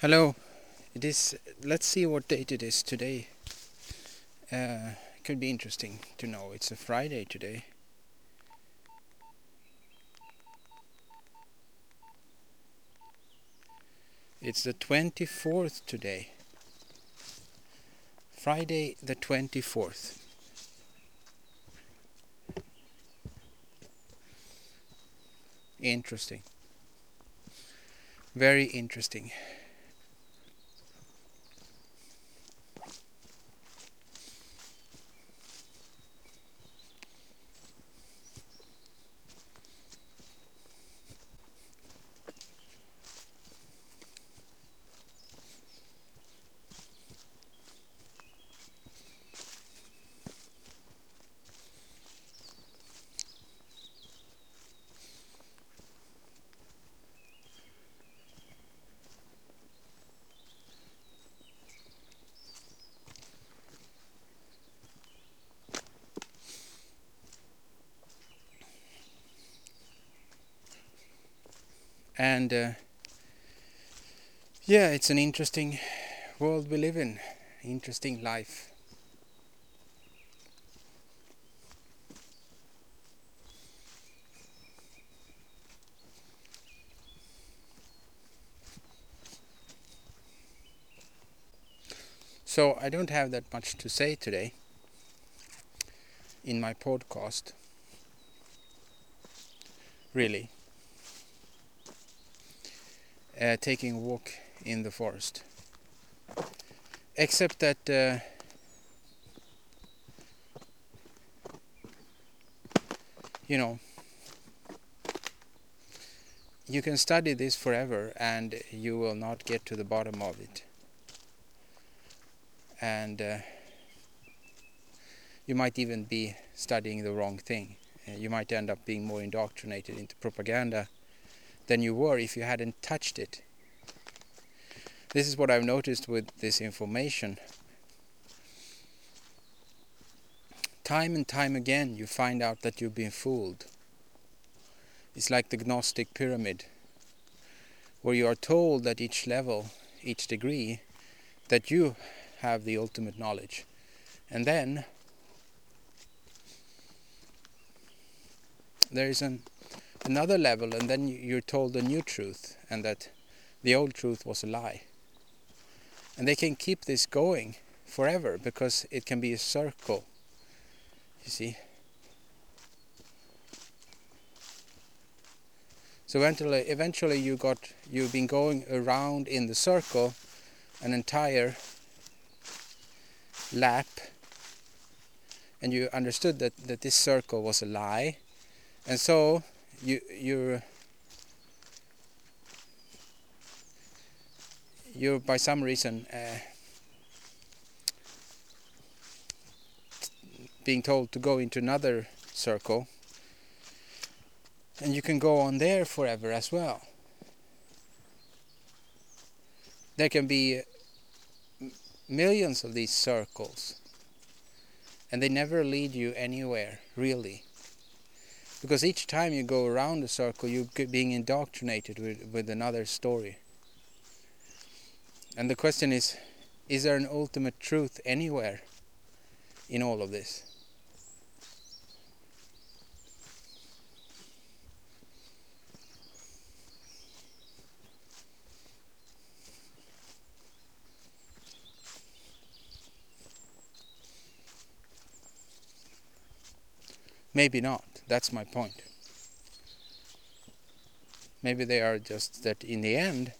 Hello. It is. Let's see what date it is today. Uh, could be interesting to know. It's a Friday today. It's the 24th today. Friday the 24th. Interesting. Very interesting. And uh, yeah it's an interesting world we live in. Interesting life. So I don't have that much to say today in my podcast really uh, taking a walk in the forest. Except that uh, you know you can study this forever and you will not get to the bottom of it. And uh, you might even be studying the wrong thing. Uh, you might end up being more indoctrinated into propaganda than you were if you hadn't touched it. This is what I've noticed with this information. Time and time again you find out that you've been fooled. It's like the Gnostic pyramid, where you are told at each level, each degree, that you have the ultimate knowledge. And then there is an another level and then you're told a new truth and that the old truth was a lie. And they can keep this going forever because it can be a circle. You see? So eventually, eventually you got you've been going around in the circle an entire lap and you understood that, that this circle was a lie and so you you're you're by some reason uh, being told to go into another circle and you can go on there forever as well. There can be millions of these circles and they never lead you anywhere really because each time you go around the circle you're being indoctrinated with, with another story and the question is is there an ultimate truth anywhere in all of this Maybe not. That's my point. Maybe they are just that in the end,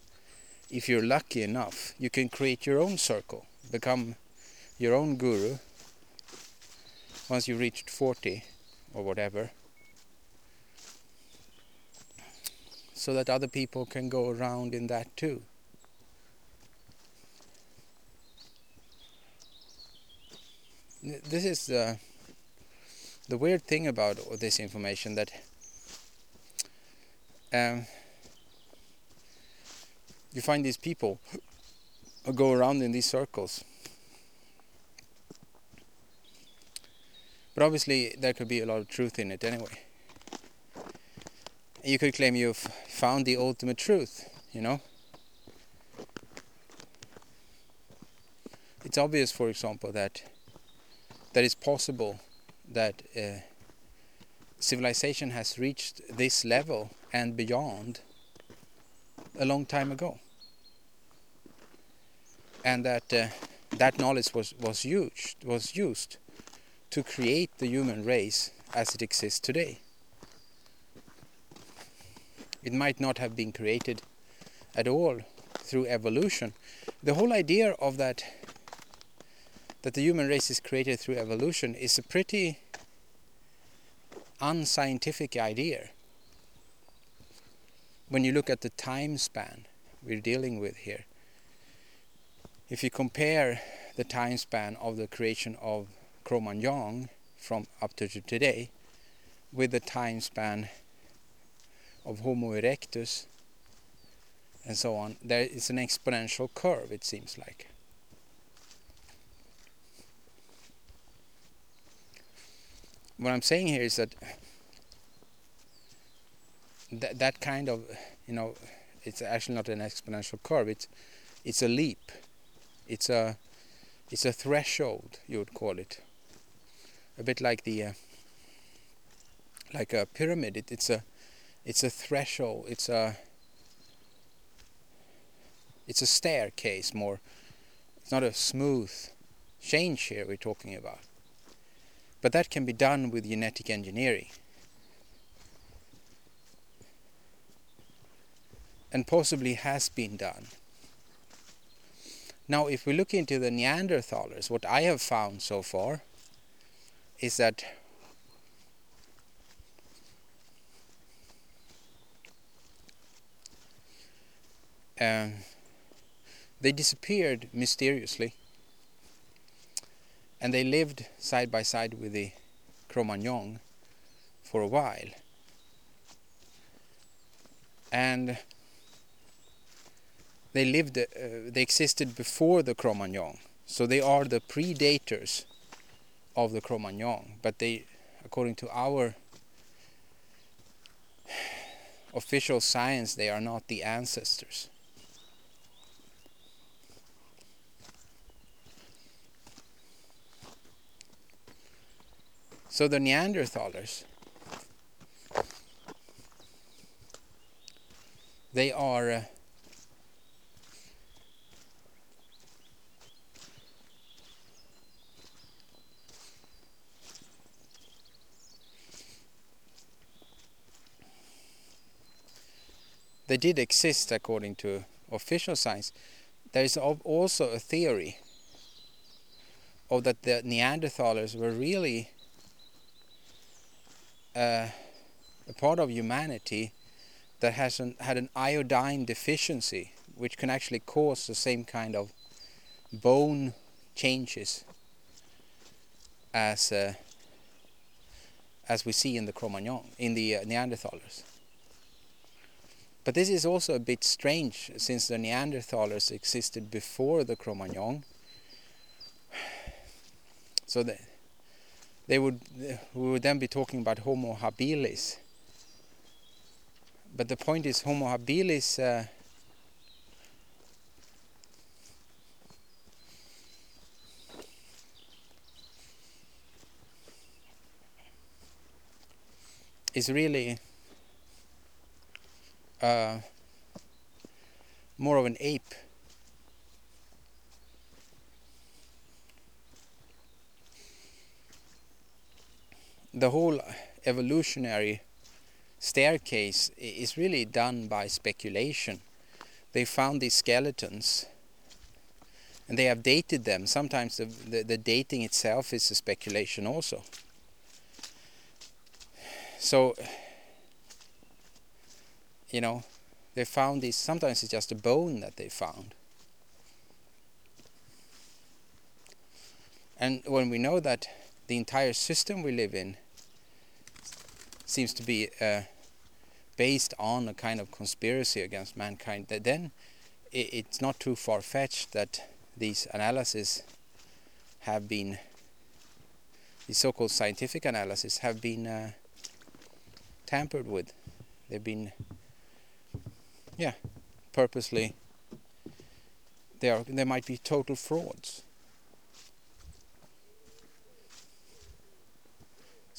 if you're lucky enough, you can create your own circle, become your own guru once you reached 40 or whatever. So that other people can go around in that too. This is uh, the weird thing about this information that um, you find these people who go around in these circles. But obviously there could be a lot of truth in it anyway. You could claim you've found the ultimate truth, you know? it's obvious, for example, that that it's possible that uh, civilization has reached this level and beyond a long time ago, and that uh, that knowledge was was used was used to create the human race as it exists today. It might not have been created at all through evolution. The whole idea of that that the human race is created through evolution is a pretty unscientific idea. When you look at the time span we're dealing with here, if you compare the time span of the creation of Cro-Magnon from up to today with the time span of Homo erectus and so on, there is an exponential curve, it seems like. What I'm saying here is that that, kind of, you know, it's actually not an exponential curve. It's it's a leap. It's a it's a threshold, you would call it. A bit like the uh, like a pyramid. It, it's a it's a threshold. It's a it's a staircase more. It's not a smooth change here we're talking about. But that can be done with genetic engineering. And possibly has been done. Now, if we look into the Neanderthalers, what I have found so far is that um, they disappeared mysteriously and they lived side by side with the Cro-Magnon for a while. And they lived uh, they existed before the Cro-Magnon so they are the predators of the Cro-Magnon but they according to our official science they are not the ancestors So the Neanderthalers, they are uh, they did exist according to official science. There is also a theory of that the Neanderthalers were really uh, a part of humanity that has an, had an iodine deficiency, which can actually cause the same kind of bone changes as uh, as we see in the Cro-Magnon, in the uh, Neanderthalers. But this is also a bit strange, since the Neanderthalers existed before the Cro-Magnon. So the, they would we would then be talking about Homo habilis. But the point is Homo habilis uh, is really uh, more of an ape the whole evolutionary staircase is really done by speculation. They found these skeletons and they have dated them. Sometimes the, the, the dating itself is a speculation also. So, you know, they found these, sometimes it's just a bone that they found. And when we know that the entire system we live in seems to be uh, based on a kind of conspiracy against mankind, that then it's not too far-fetched that these analyses have been, the so-called scientific analysis have been uh, tampered with. They've been, yeah, purposely, they are they might be total frauds.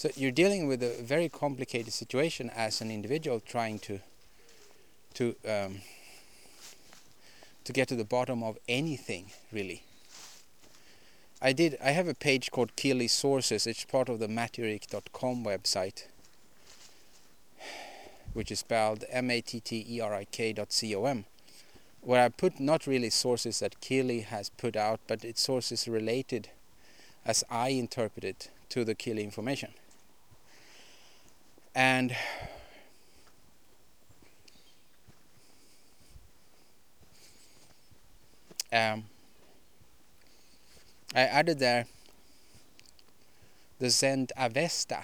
So you're dealing with a very complicated situation as an individual trying to to um, to get to the bottom of anything really. I did. I have a page called Kealey Sources. It's part of the matterik.com website, which is spelled M-A-T-T-E-R-I-K.com, where I put not really sources that Kealey has put out, but it's sources related, as I interpret it, to the Kealey information and um, I added there the Zend Avesta,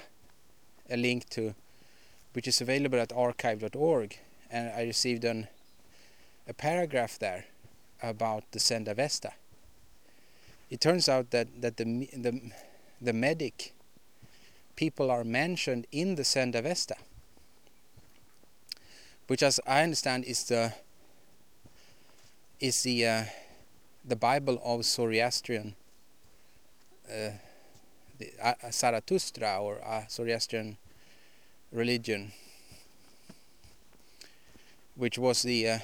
a link to which is available at archive.org, and I received an a paragraph there about the Zend Avesta. It turns out that that the the the medic people are mentioned in the Zend Avesta, which, as I understand, is the is the uh, the Bible of Zoroastrian, uh, the, uh, Zarathustra or uh, Zoroastrian religion, which was the uh,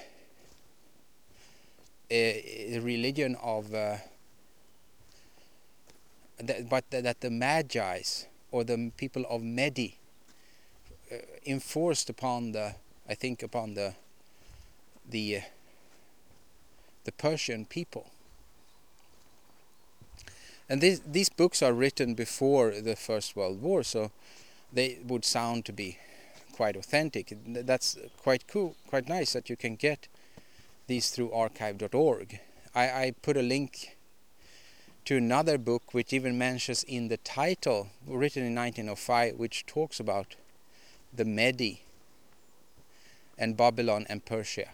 religion of uh, that, but that the Magi's or the people of Medi uh, enforced upon the I think upon the the uh, the Persian people. And these these books are written before the First World War, so they would sound to be quite authentic. That's quite cool, quite nice that you can get these through archive.org. I, I put a link to another book which even mentions in the title, written in 1905, which talks about the Medi and Babylon and Persia.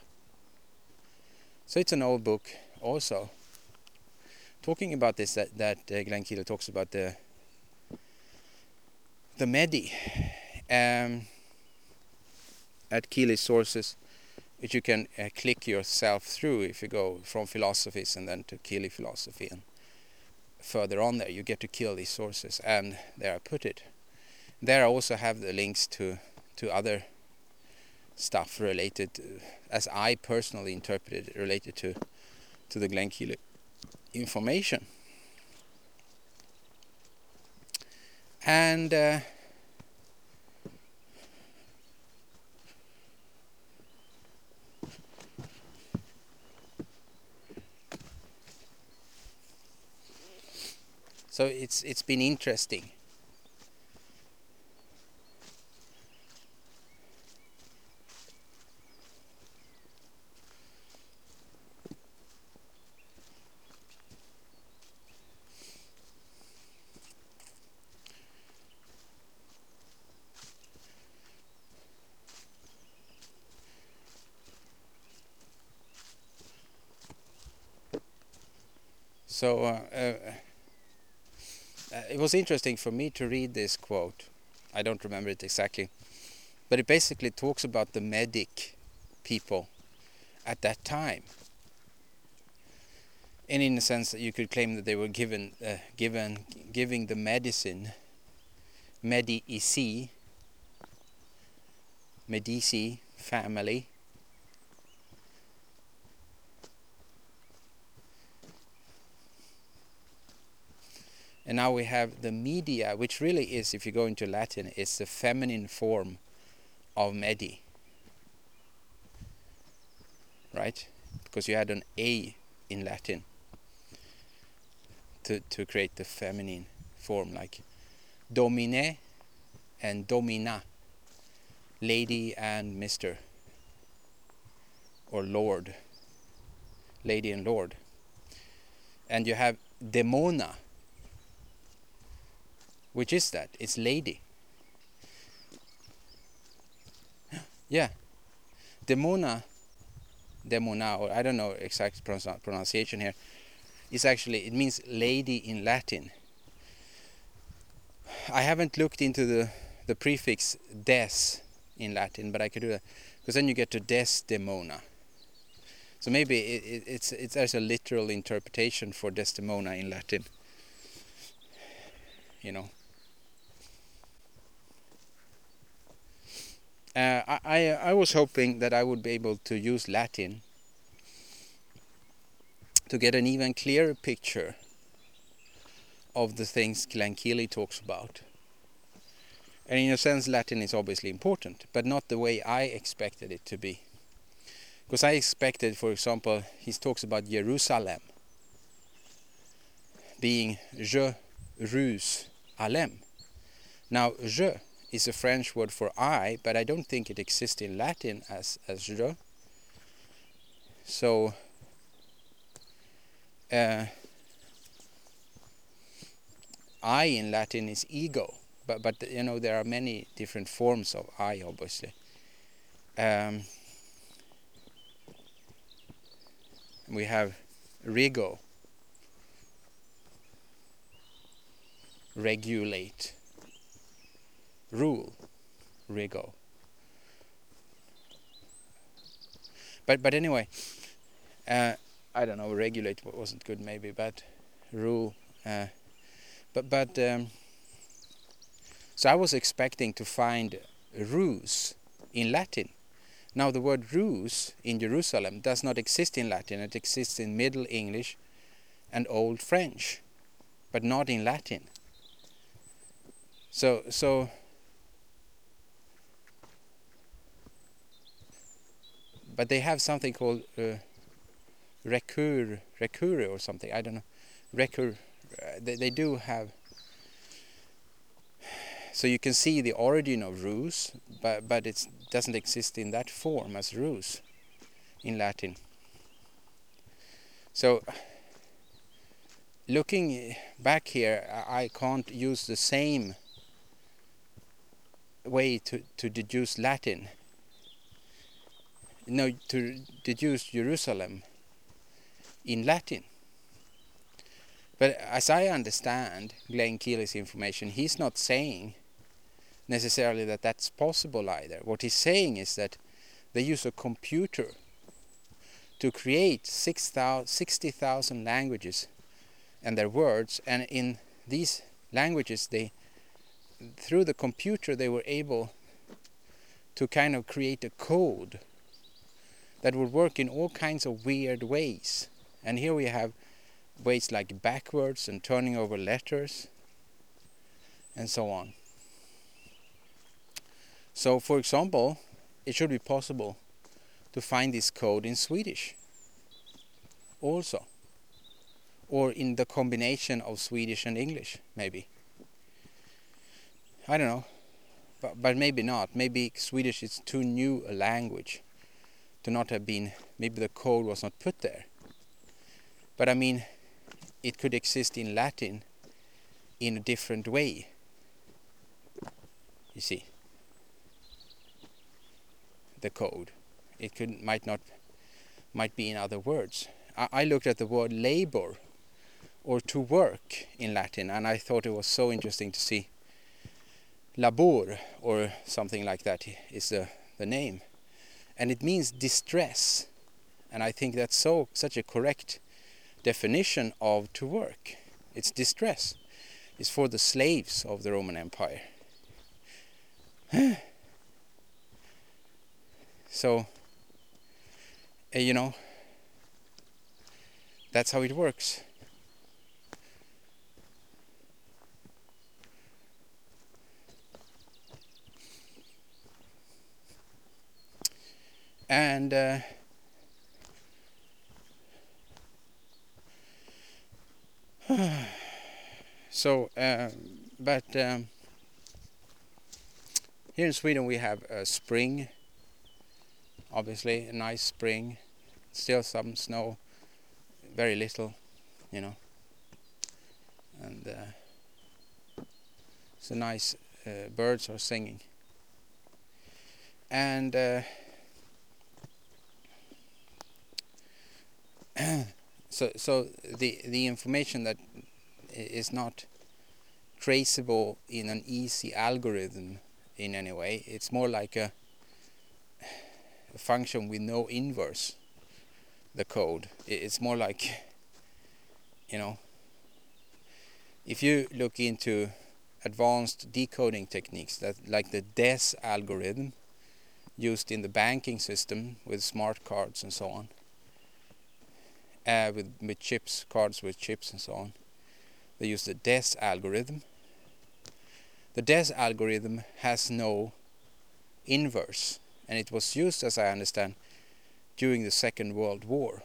So it's an old book also. Talking about this, that, that uh, Glenn Kealey talks about the the Medi um, at Kealey's sources, which you can uh, click yourself through if you go from philosophies and then to Keely philosophy and further on there you get to Kealey's sources and there I put it. There I also have the links to to other stuff related to, as I personally interpreted related to to the Glenn Kealey information. And uh, So it's it's been interesting. So uh, uh, it was interesting for me to read this quote. I don't remember it exactly, but it basically talks about the medic people at that time. And in a sense, that you could claim that they were given, uh, given, giving the medicine, Medici, Medici family, And now we have the media, which really is, if you go into Latin, is the feminine form of medi. Right? Because you had an A in Latin to, to create the feminine form, like domine and domina, lady and mister, or lord, lady and lord. And you have demona which is that? It's lady. yeah. Demona, demona, or I don't know exact pronunciation here, is actually, it means lady in Latin. I haven't looked into the, the prefix des in Latin, but I could do that. Because then you get to Desdemona. So maybe it, it, it's, it's, there's a literal interpretation for Desdemona in Latin. You know. Uh, I, I, I was hoping that I would be able to use Latin to get an even clearer picture of the things Glenn Kealey talks about. And in a sense, Latin is obviously important, but not the way I expected it to be. Because I expected, for example, he talks about Jerusalem being Je Rus Alem. Now, Je is a French word for I, but I don't think it exists in Latin as, as Je. So, uh, I in Latin is ego, but but you know there are many different forms of I, obviously. Um, we have rego, regulate, rule, rego. But but anyway, uh, I don't know. Regulate wasn't good, maybe, but rule. Uh, but but um, so I was expecting to find ruse in Latin. Now the word ruse in Jerusalem does not exist in Latin. It exists in Middle English and Old French, but not in Latin. So so but they have something called uh, recur recur or something. I don't know. Recur uh, they, they do have so you can see the origin of ruse but but it doesn't exist in that form as ruse in Latin so looking back here I can't use the same way to, to deduce Latin no to deduce Jerusalem in Latin but as I understand Glenn Kealey's information, he's not saying necessarily that that's possible either. What he's saying is that they use a computer to create 60,000 languages and their words, and in these languages, they through the computer they were able to kind of create a code that would work in all kinds of weird ways. And here we have ways like backwards and turning over letters and so on. So for example, it should be possible to find this code in Swedish also or in the combination of Swedish and English maybe. I don't know but, but maybe not. Maybe Swedish is too new a language to not have been, maybe the code was not put there. But I mean, it could exist in Latin in a different way. You see, the code. It could might not might be in other words. I, I looked at the word labor or to work in Latin, and I thought it was so interesting to see labor or something like that is the the name, and it means distress, and I think that's so such a correct definition of to work. It's distress. It's for the slaves of the Roman Empire. so, uh, you know, that's how it works. And uh, so, uh, but um, here in Sweden we have a spring, obviously a nice spring, still some snow, very little, you know, and uh, it's a nice, uh, birds are singing. And so so the the information that is not traceable in an easy algorithm in any way it's more like a, a function with no inverse the code. It's more like you know if you look into advanced decoding techniques that like the DES algorithm used in the banking system with smart cards and so on, uh, with, with chips, cards with chips and so on. They use the DES algorithm. The DES algorithm has no inverse, and it was used, as I understand, during the Second World War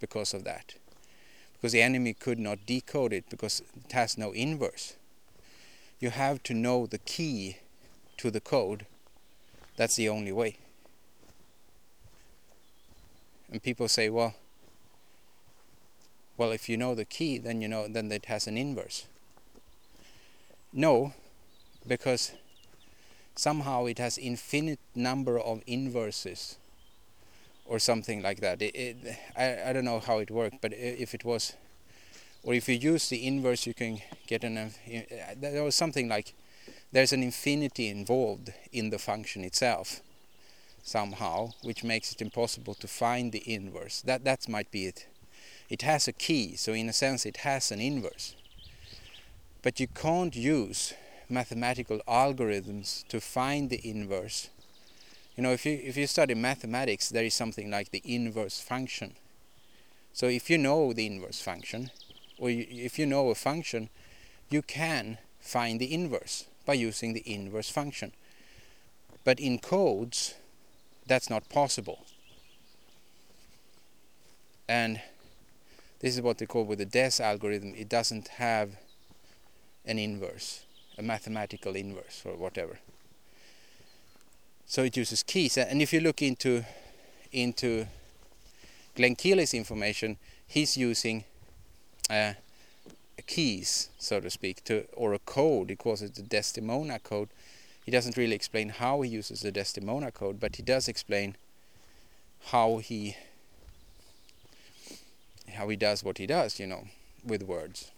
because of that. Because the enemy could not decode it because it has no inverse. You have to know the key to the code. That's the only way. And people say, well, well, if you know the key, then you know then it has an inverse. No, because somehow it has infinite number of inverses or something like that. It, it, I, I don't know how it worked, but if it was, or if you use the inverse, you can get an. There was something like there's an infinity involved in the function itself somehow, which makes it impossible to find the inverse. That that might be it. It has a key, so in a sense it has an inverse. But you can't use mathematical algorithms to find the inverse you know, if you if you study mathematics, there is something like the inverse function. So if you know the inverse function, or you, if you know a function, you can find the inverse by using the inverse function. But in codes, that's not possible. And this is what they call with the DES algorithm. It doesn't have an inverse, a mathematical inverse or whatever. So it uses keys. And if you look into into Glenn information he's using uh, keys so to speak to or a code. He calls it the Desdemona code. He doesn't really explain how he uses the Desdemona code but he does explain how he how he does what he does you know with words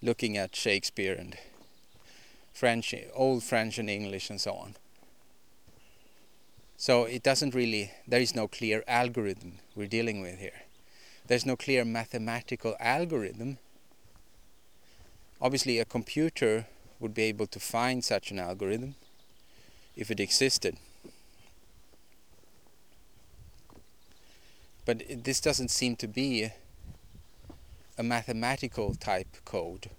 looking at Shakespeare and French, old French and English and so on. So it doesn't really, there is no clear algorithm we're dealing with here. There's no clear mathematical algorithm. Obviously a computer would be able to find such an algorithm if it existed. But this doesn't seem to be a mathematical type code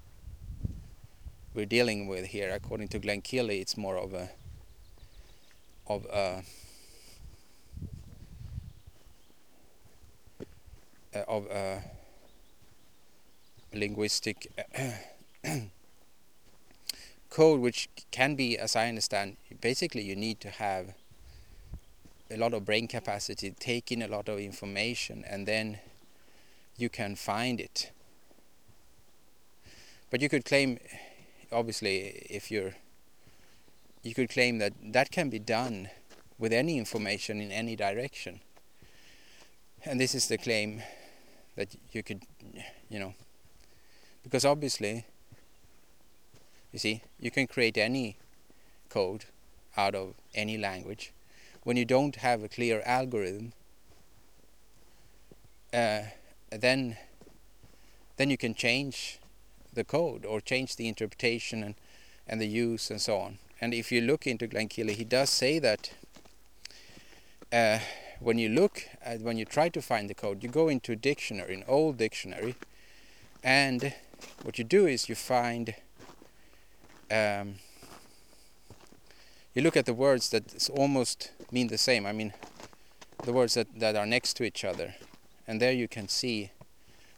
we're dealing with here. According to Glenn Kealey, it's more of a of a uh, of a linguistic code which can be as I understand basically you need to have a lot of brain capacity take in a lot of information and then you can find it. But you could claim obviously if you're you could claim that that can be done with any information in any direction. And this is the claim that you could you know because obviously you see you can create any code out of any language when you don't have a clear algorithm uh, then then you can change the code or change the interpretation and, and the use and so on. And if you look into Glenn Kealey, he does say that uh, when you look at when you try to find the code, you go into a dictionary, an old dictionary, and what you do is you find um, you look at the words that almost mean the same. I mean, the words that, that are next to each other, and there you can see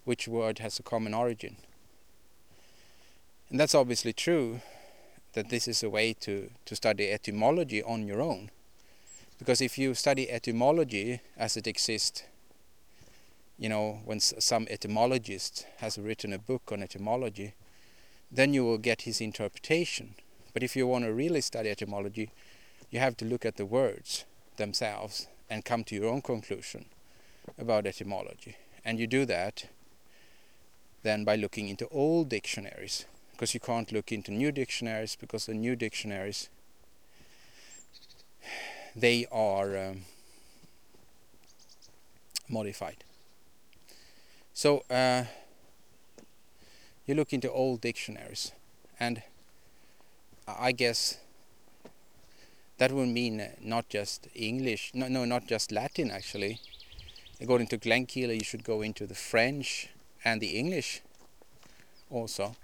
which word has a common origin. And that's obviously true that this is a way to, to study etymology on your own. Because if you study etymology as it exists, you know, when some etymologist has written a book on etymology, then you will get his interpretation. But if you want to really study etymology, you have to look at the words themselves and come to your own conclusion about etymology. And you do that then by looking into old dictionaries because you can't look into new dictionaries because the new dictionaries they are um, modified. So uh, you look into old dictionaries and I guess that would mean not just English, no, no, not just Latin actually. According to Glenn Kealey, you should go into the French and the English also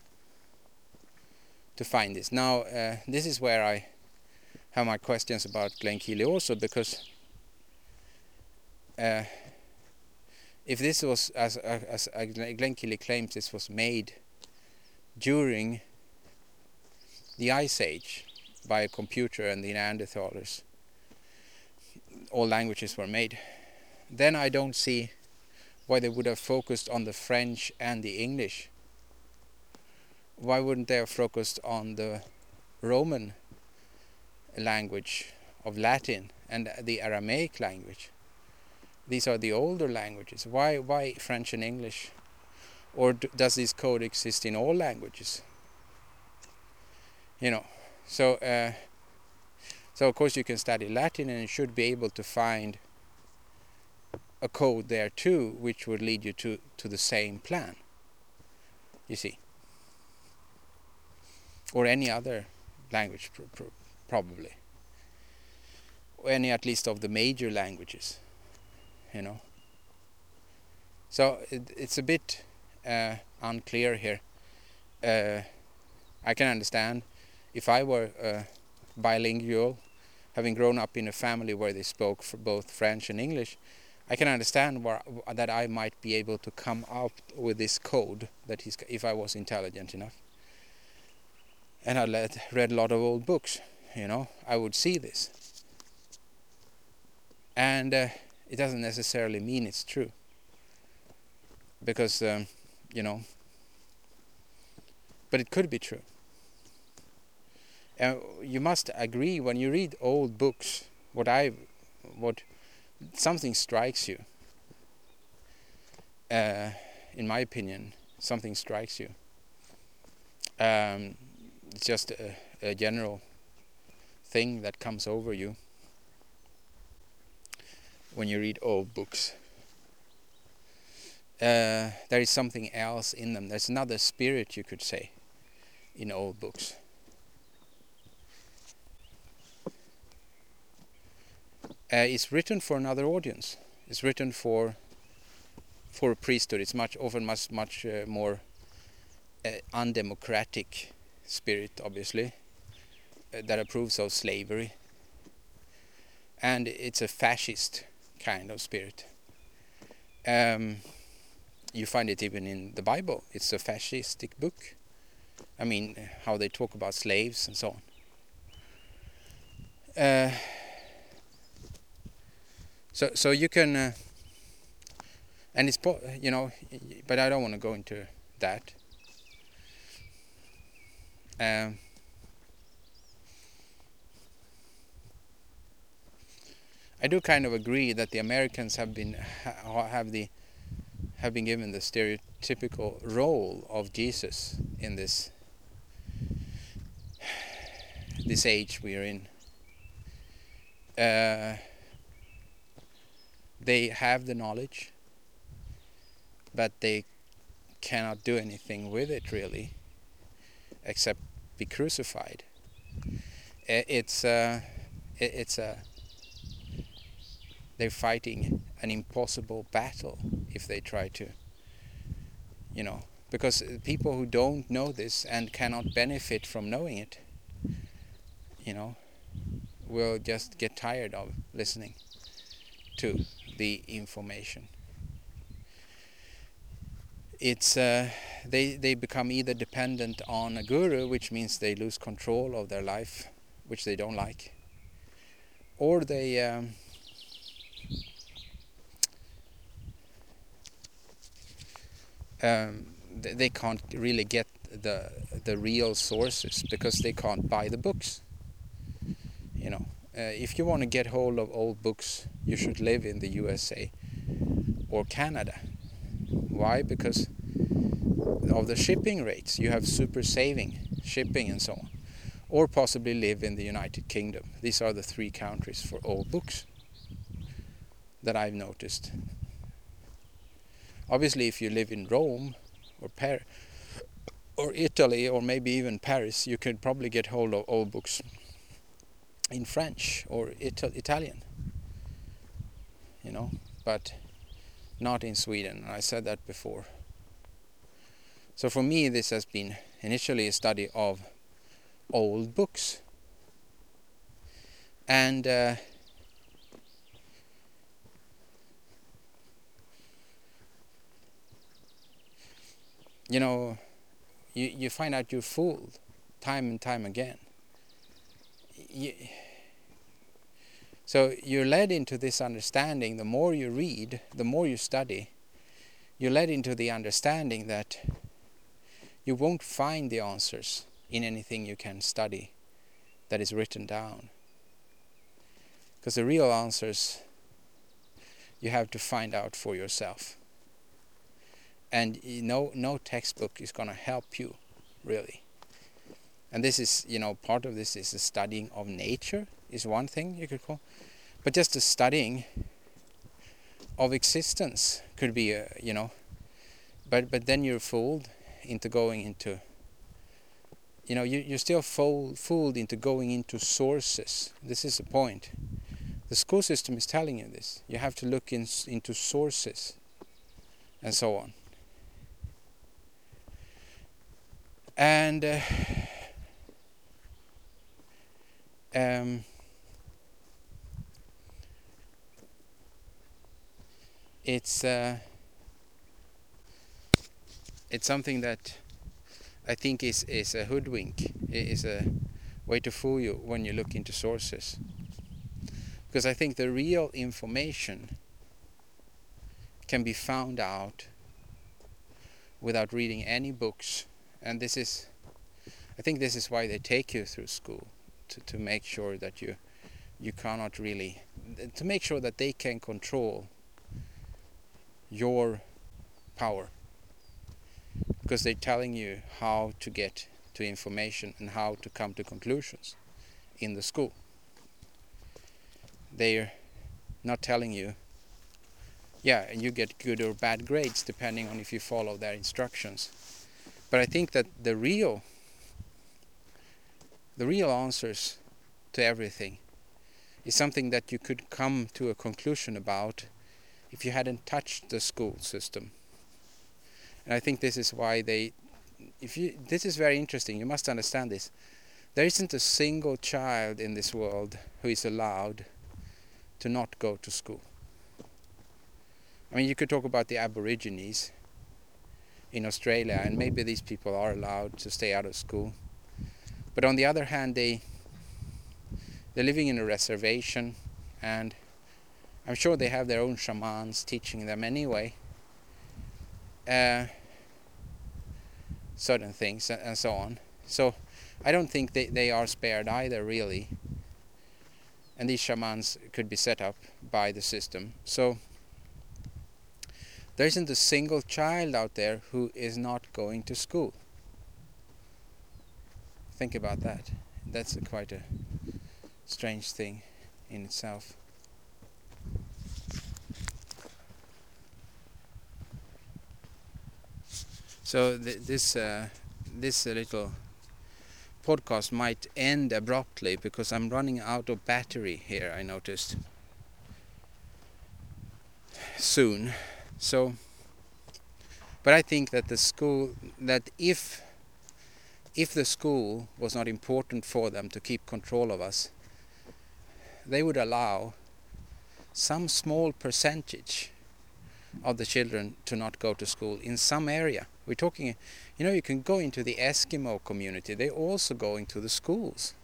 to find this. Now, uh, this is where I have my questions about Glenn Kealey also, because uh, if this was, as, as, Glenn Kealey claims, this was made during the Ice Age by a computer and the Neanderthalers, all languages were made, then I don't see why they would have focused on the French and the English. Why wouldn't they have focused on the Roman language of Latin and the Aramaic language? These are the older languages. Why, why French and English? Or does this code exist in all languages? You know, so uh, so of course you can study Latin and should be able to find a code there too, which would lead you to to the same plan. You see, or any other language pr pr probably, or any at least of the major languages you know. So it, it's a bit uh, unclear here. Uh, I can understand if I were uh, bilingual, having grown up in a family where they spoke both French and English, I can understand where, that I might be able to come up with this code that he's, if I was intelligent enough. And I read a lot of old books, you know, I would see this. And uh, it doesn't necessarily mean it's true. Because, um, you know, but it could be true. And you must agree when you read old books, what I, what something strikes you. Uh, in my opinion, something strikes you. Um, it's just a, a general thing that comes over you when you read old books. Uh, there is something else in them. There's another spirit, you could say, in old books. Uh, it's written for another audience. It's written for for a priesthood. It's much often much much uh, more uh, undemocratic spirit, obviously, uh, that approves of slavery, and it's a fascist kind of spirit. Um, you find it even in the Bible. It's a fascistic book. I mean, how they talk about slaves and so on. Uh, so, so you can, uh, and it's you know, but I don't want to go into that. Um, I do kind of agree that the Americans have been have the have been given the stereotypical role of Jesus in this this age we are in. Uh, they have the knowledge, but they cannot do anything with it really, except be crucified. It's uh, it's a they're fighting an impossible battle if they try to you know because people who don't know this and cannot benefit from knowing it you know will just get tired of listening to the information it's uh, they they become either dependent on a guru which means they lose control of their life which they don't like or they um, um, they can't really get the the real sources because they can't buy the books. You know, Uh, if you want to get hold of old books, you should live in the USA or Canada. Why? Because of the shipping rates. You have super saving shipping and so on. Or possibly live in the United Kingdom. These are the three countries for old books that I've noticed obviously if you live in Rome or Paris or Italy or maybe even Paris you could probably get hold of old books in French or Ital Italian. You know, but not in Sweden. I said that before. So for me, this has been initially a study of old books. And uh, you know, you, you find out you're fooled time and time again. You, so you're led into this understanding, the more you read, the more you study, you're led into the understanding that you won't find the answers in anything you can study that is written down. Because the real answers you have to find out for yourself and no no textbook is going to help you really and this is you know part of this is the studying of nature is one thing you could call. But just the studying of existence could be a, you know but but then you're fooled into going into you know you, you're still fooled, fooled into going into sources. This is the point. The school system is telling you this. You have to look in, into sources and so on. And uh, um, it's uh, it's something that I think is is a hoodwink, is a way to fool you when you look into sources. Because I think the real information can be found out without reading any books. And this is I think this is why they take you through school to, to make sure that you you cannot really to make sure that they can control your power. Because they're telling you how to get to information and how to come to conclusions in the school. They're not telling you yeah and you get good or bad grades depending on if you follow their instructions. But I think that the real the real answers to everything is something that you could come to a conclusion about if you hadn't touched the school system. And I think this is why they if you this is very interesting, you must understand this. There isn't a single child in this world who is allowed to not go to school. I mean, you could talk about the Aborigines, in Australia, and maybe these people are allowed to stay out of school. But on the other hand, they they're living in a reservation, and I'm sure they have their own shamans teaching them anyway. Uh, certain things and so on. So I don't think they, they are spared either, really. And these shamans could be set up by the system. So there isn't a single child out there who is not going to school. Think about that. That's a quite a strange thing in itself. So th this uh, this uh, little podcast might end abruptly because I'm running out of battery here. I noticed soon. So, but I think that the school, that if if the school was not important for them to keep control of us, they would allow some small percentage of the children to not go to school in some area. We're talking, you know, you can go into the Eskimo community, they also go into the schools.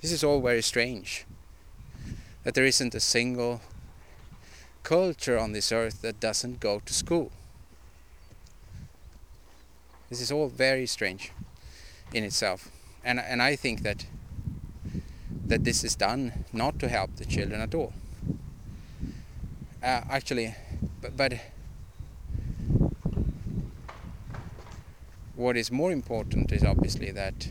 This is all very strange. That there isn't a single culture on this earth that doesn't go to school. This is all very strange in itself. And, and I think that that this is done not to help the children at all. Uh, actually, but, but what is more important is obviously that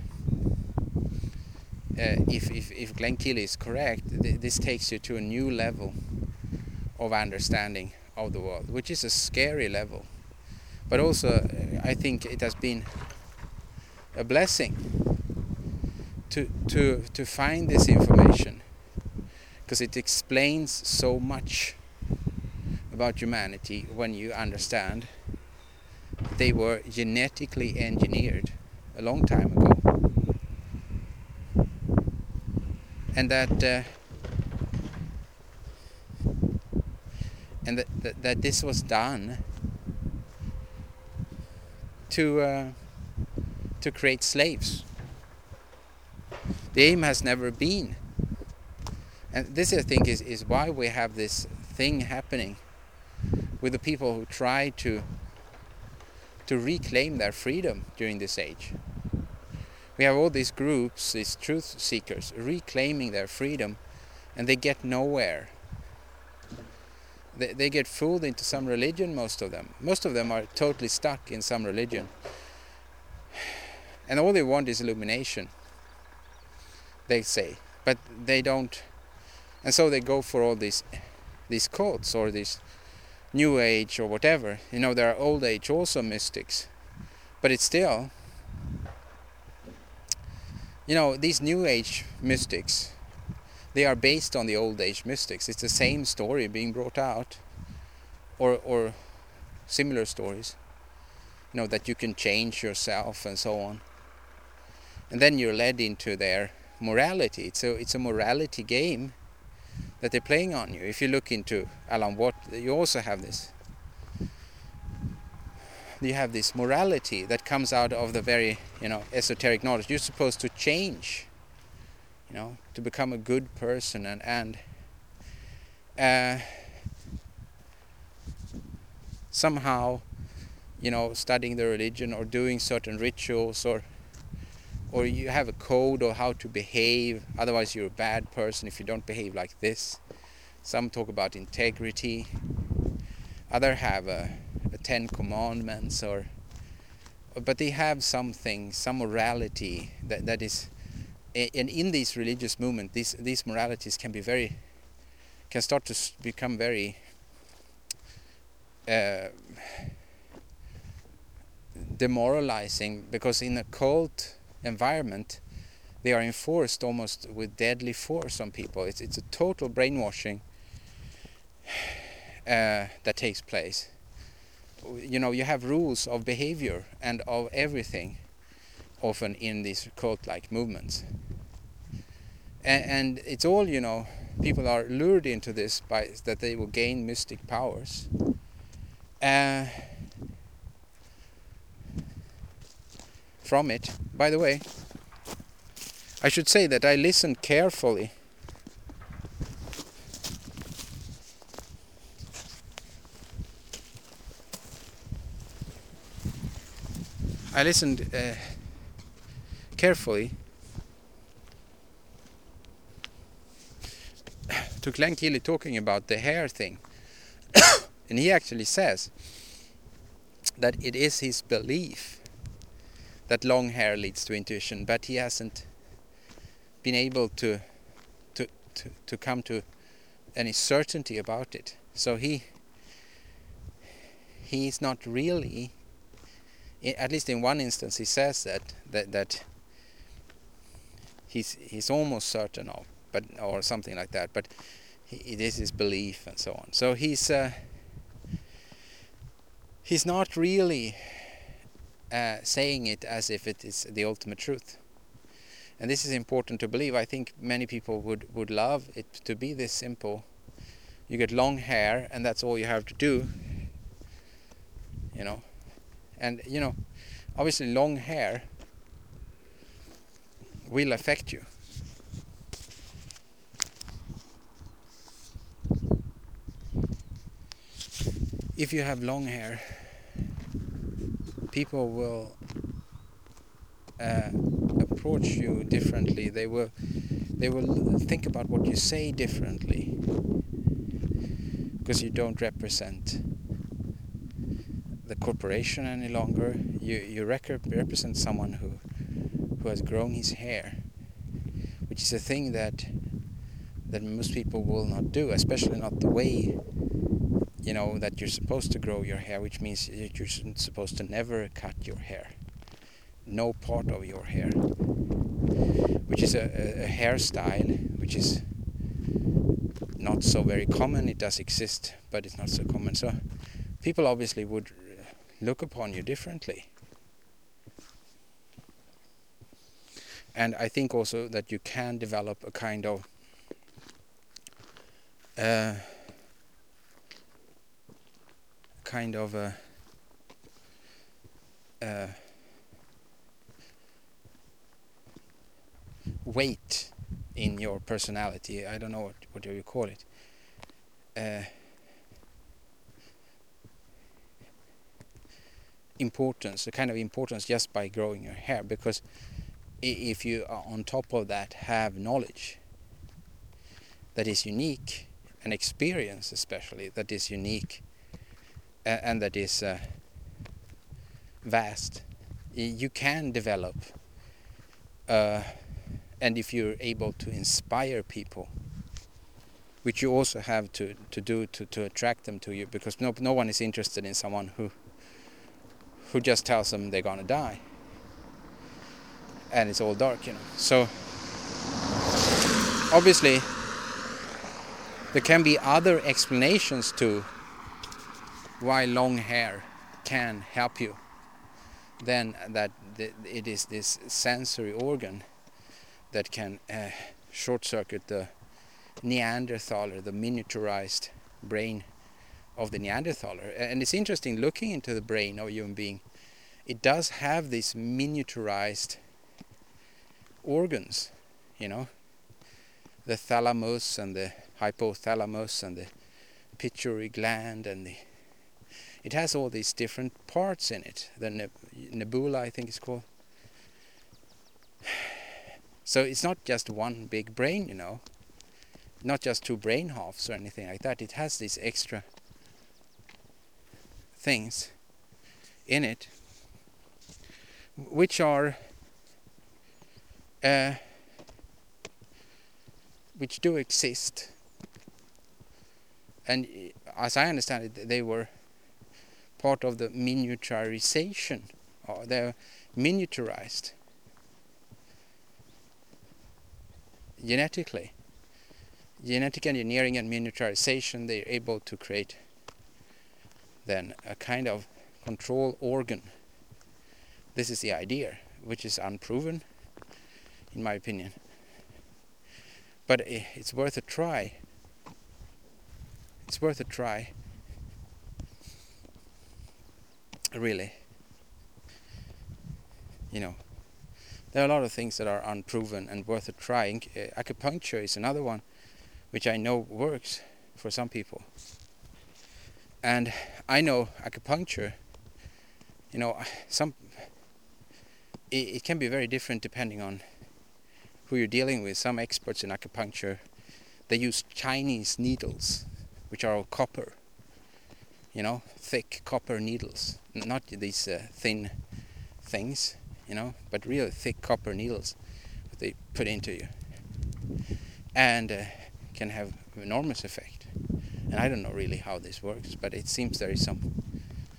uh, if, if, if Glenn Kealey is correct, th this takes you to a new level of understanding of the world, which is a scary level. But also, I think it has been a blessing to to to find this information because it explains so much about humanity when you understand they were genetically engineered a long time ago. And that uh, and that, that, that this was done to uh, to create slaves. The aim has never been, and this I think is is why we have this thing happening with the people who try to to reclaim their freedom during this age. We have all these groups, these truth seekers, reclaiming their freedom, and they get nowhere they, they get fooled into some religion, most of them. Most of them are totally stuck in some religion. And all they want is illumination, they say. But they don't. And so they go for all these, these cults or these new age or whatever. You know, there are old age also mystics. But it's still, you know, these new age mystics, they are based on the old age mystics. It's the same story being brought out, or or similar stories. You know that you can change yourself and so on. And then you're led into their morality. It's a it's a morality game that they're playing on you. If you look into Alan Watt, you also have this. You have this morality that comes out of the very, you know, esoteric knowledge. You're supposed to change you know, to become a good person and and uh, somehow, you know, studying the religion or doing certain rituals or or you have a code or how to behave. Otherwise, you're a bad person if you don't behave like this. Some talk about integrity. Other have a, a Ten Commandments or but they have something, some morality that, that is and in these religious movement, these these moralities can be very, can start to become very uh, demoralizing because in a cult environment, they are enforced almost with deadly force on people. It's it's a total brainwashing uh, that takes place. You know, you have rules of behavior and of everything often in these cult-like movements. And, and, it's all, you know, people are lured into this by that they will gain mystic powers. Uh, from it. By the way, I should say that I listened carefully. I listened uh, carefully to Glenn Kealey talking about the hair thing. and he actually says that it is his belief that long hair leads to intuition, but he hasn't been able to to to, to come to any certainty about it. So he he's not really at least in one instance he says that that that he's he's almost certain of, but or something like that. But he, it is his belief and so on. So he's uh, he's not really uh, saying it as if it is the ultimate truth. And this is important to believe. I think many people would would love it to be this simple. You get long hair, and that's all you have to do. You know, and you know, obviously long hair will affect you. If you have long hair, people will uh, approach you differently. They will they will think about what you say differently because you don't represent the corporation any longer. You you represent someone who who has grown his hair, which is a thing that that most people will not do, especially not the way you know that you're supposed to grow your hair, which means that you're supposed to never cut your hair, no part of your hair. which is a, a, a hairstyle which is not so very common. It does exist, but it's not so common. So people obviously would look upon you differently. And I think also that you can develop a kind of uh, kind of a, uh, weight in your personality. I don't know what what do you call it. Uh, importance, a kind of importance just by growing your hair because if you are on top of that have knowledge that is unique and experience especially that is unique and that is uh, vast you can develop uh, and if you're able to inspire people which you also have to, to do to, to attract them to you because no, no one is interested in someone who who just tells them they're gonna die and it's all dark you know so obviously there can be other explanations to why long hair can help you than that it is this sensory organ that can uh, short circuit the Neanderthaler, the miniaturized brain of the Neanderthaler. And it's interesting looking into the brain of a human being. It does have this miniaturized organs, you know, the thalamus and the hypothalamus and the pituitary gland and the it has all these different parts in it. The nebula, I think it's called. So it's not just one big brain, you know, not just two brain halves or anything like that. It has these extra things in it, which are uh, which do exist, and as I understand it, they were part of the miniaturization, or they're miniaturized genetically. Genetic engineering and miniaturization, they're able to create then a kind of control organ. This is the idea, which is unproven, in my opinion. But it's worth a try. It's worth a try. Really. You know there are a lot of things that are unproven and worth a try. Uh, acupuncture is another one which I know works for some people. And I know acupuncture, you know, some it, it can be very different depending on who you're dealing with. Some experts in acupuncture, they use Chinese needles, which are all copper, you know, thick copper needles, not these uh, thin things you know, but real thick copper needles that they put into you, and uh, can have enormous effect. And I don't know really how this works, but it seems there is some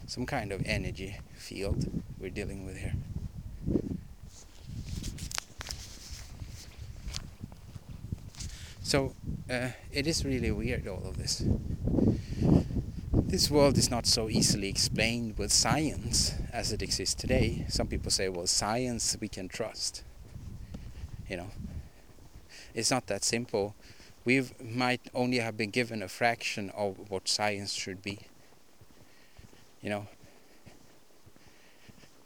some kind of energy field we're dealing with here. So uh, it is really weird all of this. This world is not so easily explained with science as it exists today. Some people say, well, science we can trust. You know, it's not that simple. We might only have been given a fraction of what science should be. You know,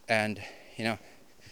and, you know,